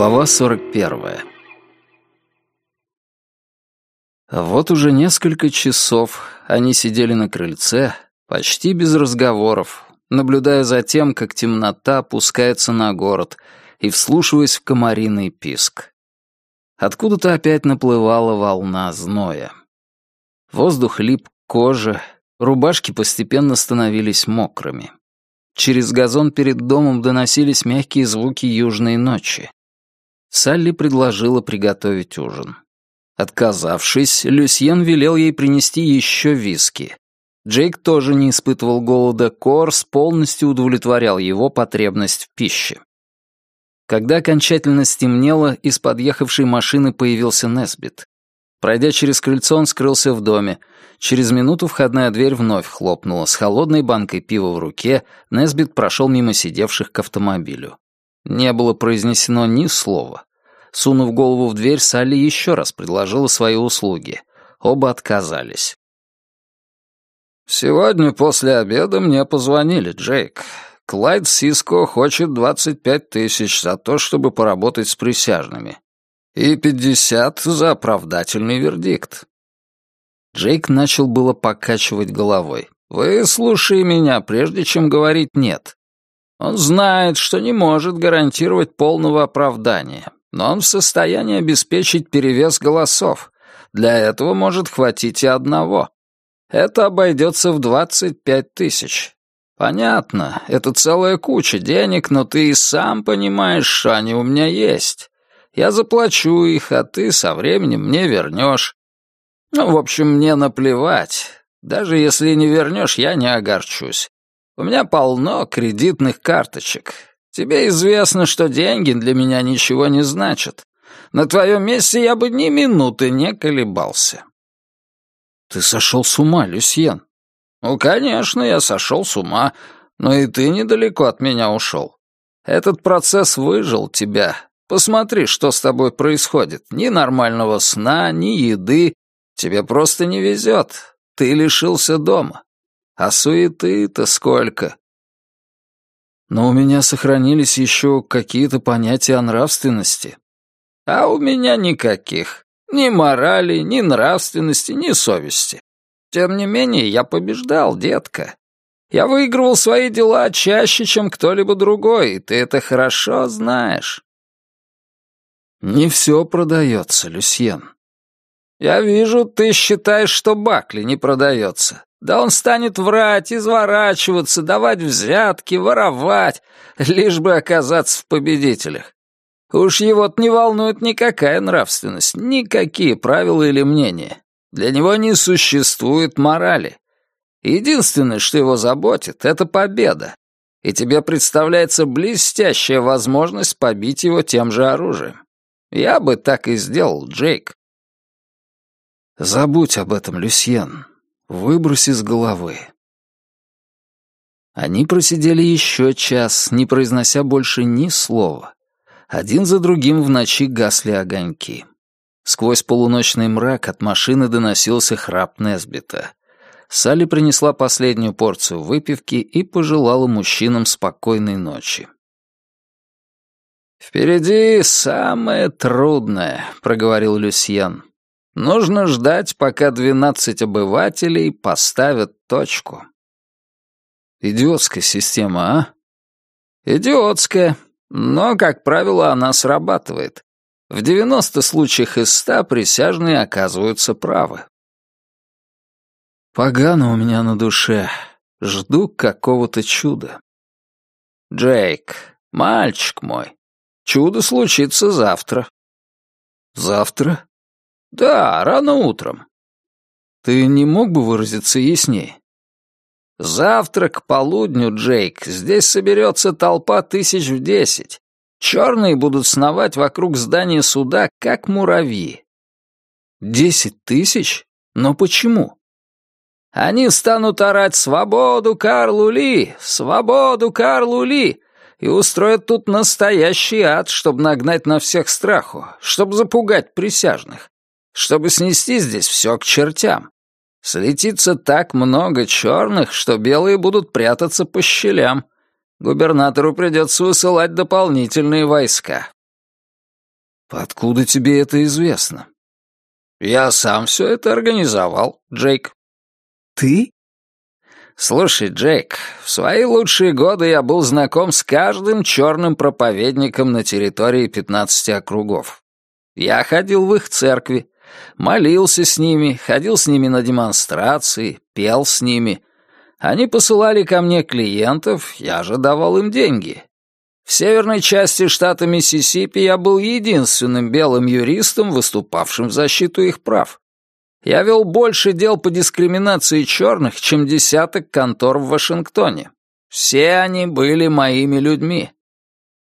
Глава 41 Вот уже несколько часов они сидели на крыльце, почти без разговоров, наблюдая за тем, как темнота опускается на город, и вслушиваясь в комариный писк. Откуда-то опять наплывала волна зноя. Воздух лип к коже, рубашки постепенно становились мокрыми. Через газон перед домом доносились мягкие звуки южной ночи. Салли предложила приготовить ужин. Отказавшись, Люсьен велел ей принести еще виски. Джейк тоже не испытывал голода, Корс полностью удовлетворял его потребность в пище. Когда окончательно стемнело, из подъехавшей машины появился Несбит. Пройдя через крыльцо, он скрылся в доме. Через минуту входная дверь вновь хлопнула. С холодной банкой пива в руке Несбит прошел мимо сидевших к автомобилю. Не было произнесено ни слова. Сунув голову в дверь, Салли еще раз предложила свои услуги. Оба отказались. «Сегодня после обеда мне позвонили, Джейк. Клайд Сиско хочет 25 тысяч за то, чтобы поработать с присяжными и пятьдесят за оправдательный вердикт. Джейк начал было покачивать головой. «Выслушай меня, прежде чем говорить «нет». Он знает, что не может гарантировать полного оправдания, но он в состоянии обеспечить перевес голосов. Для этого может хватить и одного. Это обойдется в двадцать пять тысяч. Понятно, это целая куча денег, но ты и сам понимаешь, что они у меня есть. Я заплачу их, а ты со временем мне вернешь. Ну, в общем, мне наплевать. Даже если не вернешь, я не огорчусь. У меня полно кредитных карточек. Тебе известно, что деньги для меня ничего не значат. На твоем месте я бы ни минуты не колебался. Ты сошел с ума, Люсьен. Ну, конечно, я сошел с ума, но и ты недалеко от меня ушел. Этот процесс выжил тебя, Посмотри, что с тобой происходит. Ни нормального сна, ни еды. Тебе просто не везет. Ты лишился дома. А суеты-то сколько. Но у меня сохранились еще какие-то понятия о нравственности. А у меня никаких. Ни морали, ни нравственности, ни совести. Тем не менее, я побеждал, детка. Я выигрывал свои дела чаще, чем кто-либо другой, и ты это хорошо знаешь. «Не все продается, Люсьен». «Я вижу, ты считаешь, что Бакли не продается. Да он станет врать, изворачиваться, давать взятки, воровать, лишь бы оказаться в победителях. Уж его не волнует никакая нравственность, никакие правила или мнения. Для него не существует морали. Единственное, что его заботит, — это победа. И тебе представляется блестящая возможность побить его тем же оружием. Я бы так и сделал, Джейк. Забудь об этом, Люсьен. Выбрось из головы. Они просидели еще час, не произнося больше ни слова. Один за другим в ночи гасли огоньки. Сквозь полуночный мрак от машины доносился храп Несбита. Салли принесла последнюю порцию выпивки и пожелала мужчинам спокойной ночи. «Впереди самое трудное», — проговорил Люсьен. «Нужно ждать, пока двенадцать обывателей поставят точку». «Идиотская система, а?» «Идиотская, но, как правило, она срабатывает. В девяносто случаях из ста присяжные оказываются правы». «Погано у меня на душе. Жду какого-то чуда». «Джейк, мальчик мой, Чудо случится завтра». «Завтра?» «Да, рано утром». «Ты не мог бы выразиться яснее?» «Завтра к полудню, Джейк, здесь соберется толпа тысяч в десять. Черные будут сновать вокруг здания суда, как муравьи». «Десять тысяч? Но почему?» «Они станут орать «Свободу Карлу Ли! Свободу Карлу Ли!» и устроят тут настоящий ад, чтобы нагнать на всех страху, чтобы запугать присяжных, чтобы снести здесь все к чертям. Слетится так много черных, что белые будут прятаться по щелям. Губернатору придется высылать дополнительные войска. «Откуда тебе это известно?» «Я сам все это организовал, Джейк». «Ты?» «Слушай, Джейк, в свои лучшие годы я был знаком с каждым черным проповедником на территории пятнадцати округов. Я ходил в их церкви, молился с ними, ходил с ними на демонстрации, пел с ними. Они посылали ко мне клиентов, я же давал им деньги. В северной части штата Миссисипи я был единственным белым юристом, выступавшим в защиту их прав. Я вел больше дел по дискриминации черных, чем десяток контор в Вашингтоне. Все они были моими людьми.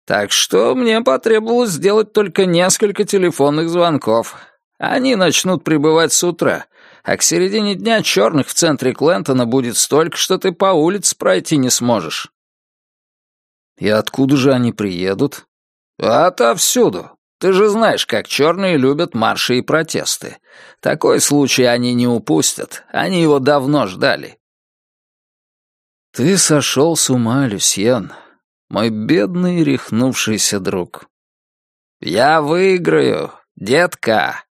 Так что мне потребовалось сделать только несколько телефонных звонков. Они начнут прибывать с утра, а к середине дня черных в центре Клентона будет столько, что ты по улице пройти не сможешь. И откуда же они приедут? Отовсюду. Ты же знаешь, как черные любят марши и протесты. Такой случай они не упустят. Они его давно ждали. Ты сошел с ума, Люсьен, мой бедный рехнувшийся друг. Я выиграю, детка.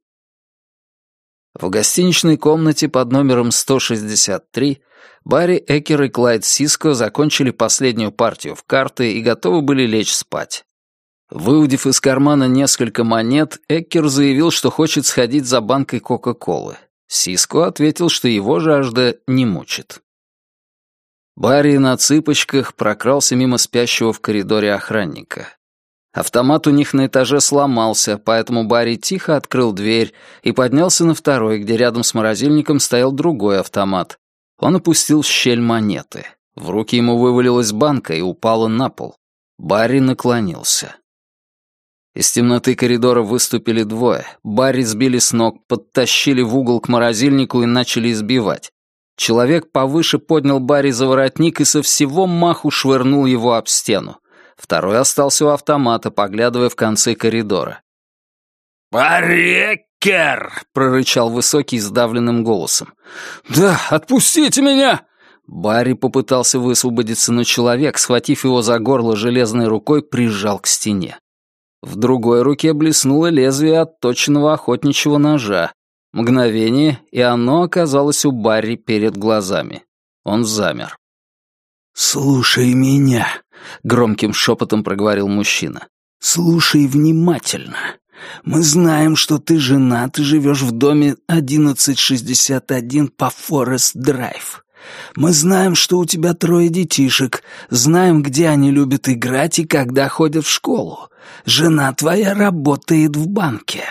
В гостиничной комнате под номером 163 Барри Экер и Клайд Сиско закончили последнюю партию в карты и готовы были лечь спать. Выудив из кармана несколько монет, Эккер заявил, что хочет сходить за банкой Кока-Колы. Сиско ответил, что его жажда не мучит. Барри на цыпочках прокрался мимо спящего в коридоре охранника. Автомат у них на этаже сломался, поэтому Барри тихо открыл дверь и поднялся на второй, где рядом с морозильником стоял другой автомат. Он опустил щель монеты. В руки ему вывалилась банка и упала на пол. Барри наклонился. Из темноты коридора выступили двое. Барри сбили с ног, подтащили в угол к морозильнику и начали избивать. Человек повыше поднял Барри за воротник и со всего маху швырнул его об стену. Второй остался у автомата, поглядывая в конце коридора. «Барри Кер!» — прорычал высокий сдавленным голосом. «Да, отпустите меня!» Барри попытался высвободиться, но человек, схватив его за горло железной рукой, прижал к стене. В другой руке блеснуло лезвие отточенного охотничьего ножа. Мгновение, и оно оказалось у Барри перед глазами. Он замер. «Слушай меня», — громким шепотом проговорил мужчина. «Слушай внимательно. Мы знаем, что ты женат и живешь в доме 1161 по Форест-Драйв. Мы знаем, что у тебя трое детишек, знаем, где они любят играть и когда ходят в школу. Жена твоя работает в банке».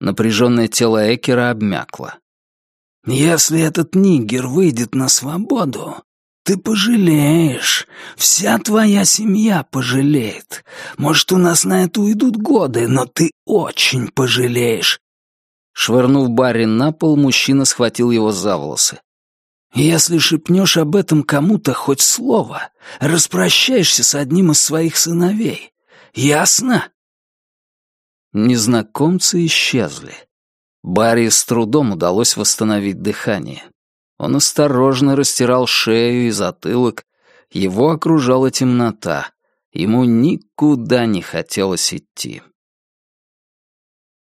Напряженное тело Экера обмякло. «Если этот нигер выйдет на свободу, ты пожалеешь. Вся твоя семья пожалеет. Может, у нас на это уйдут годы, но ты очень пожалеешь. Швырнув Барри на пол, мужчина схватил его за волосы. «Если шепнешь об этом кому-то хоть слово, распрощаешься с одним из своих сыновей. Ясно?» Незнакомцы исчезли. Барри с трудом удалось восстановить дыхание. Он осторожно растирал шею и затылок. Его окружала темнота. Ему никуда не хотелось идти.